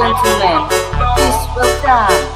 gentlemen, this was done.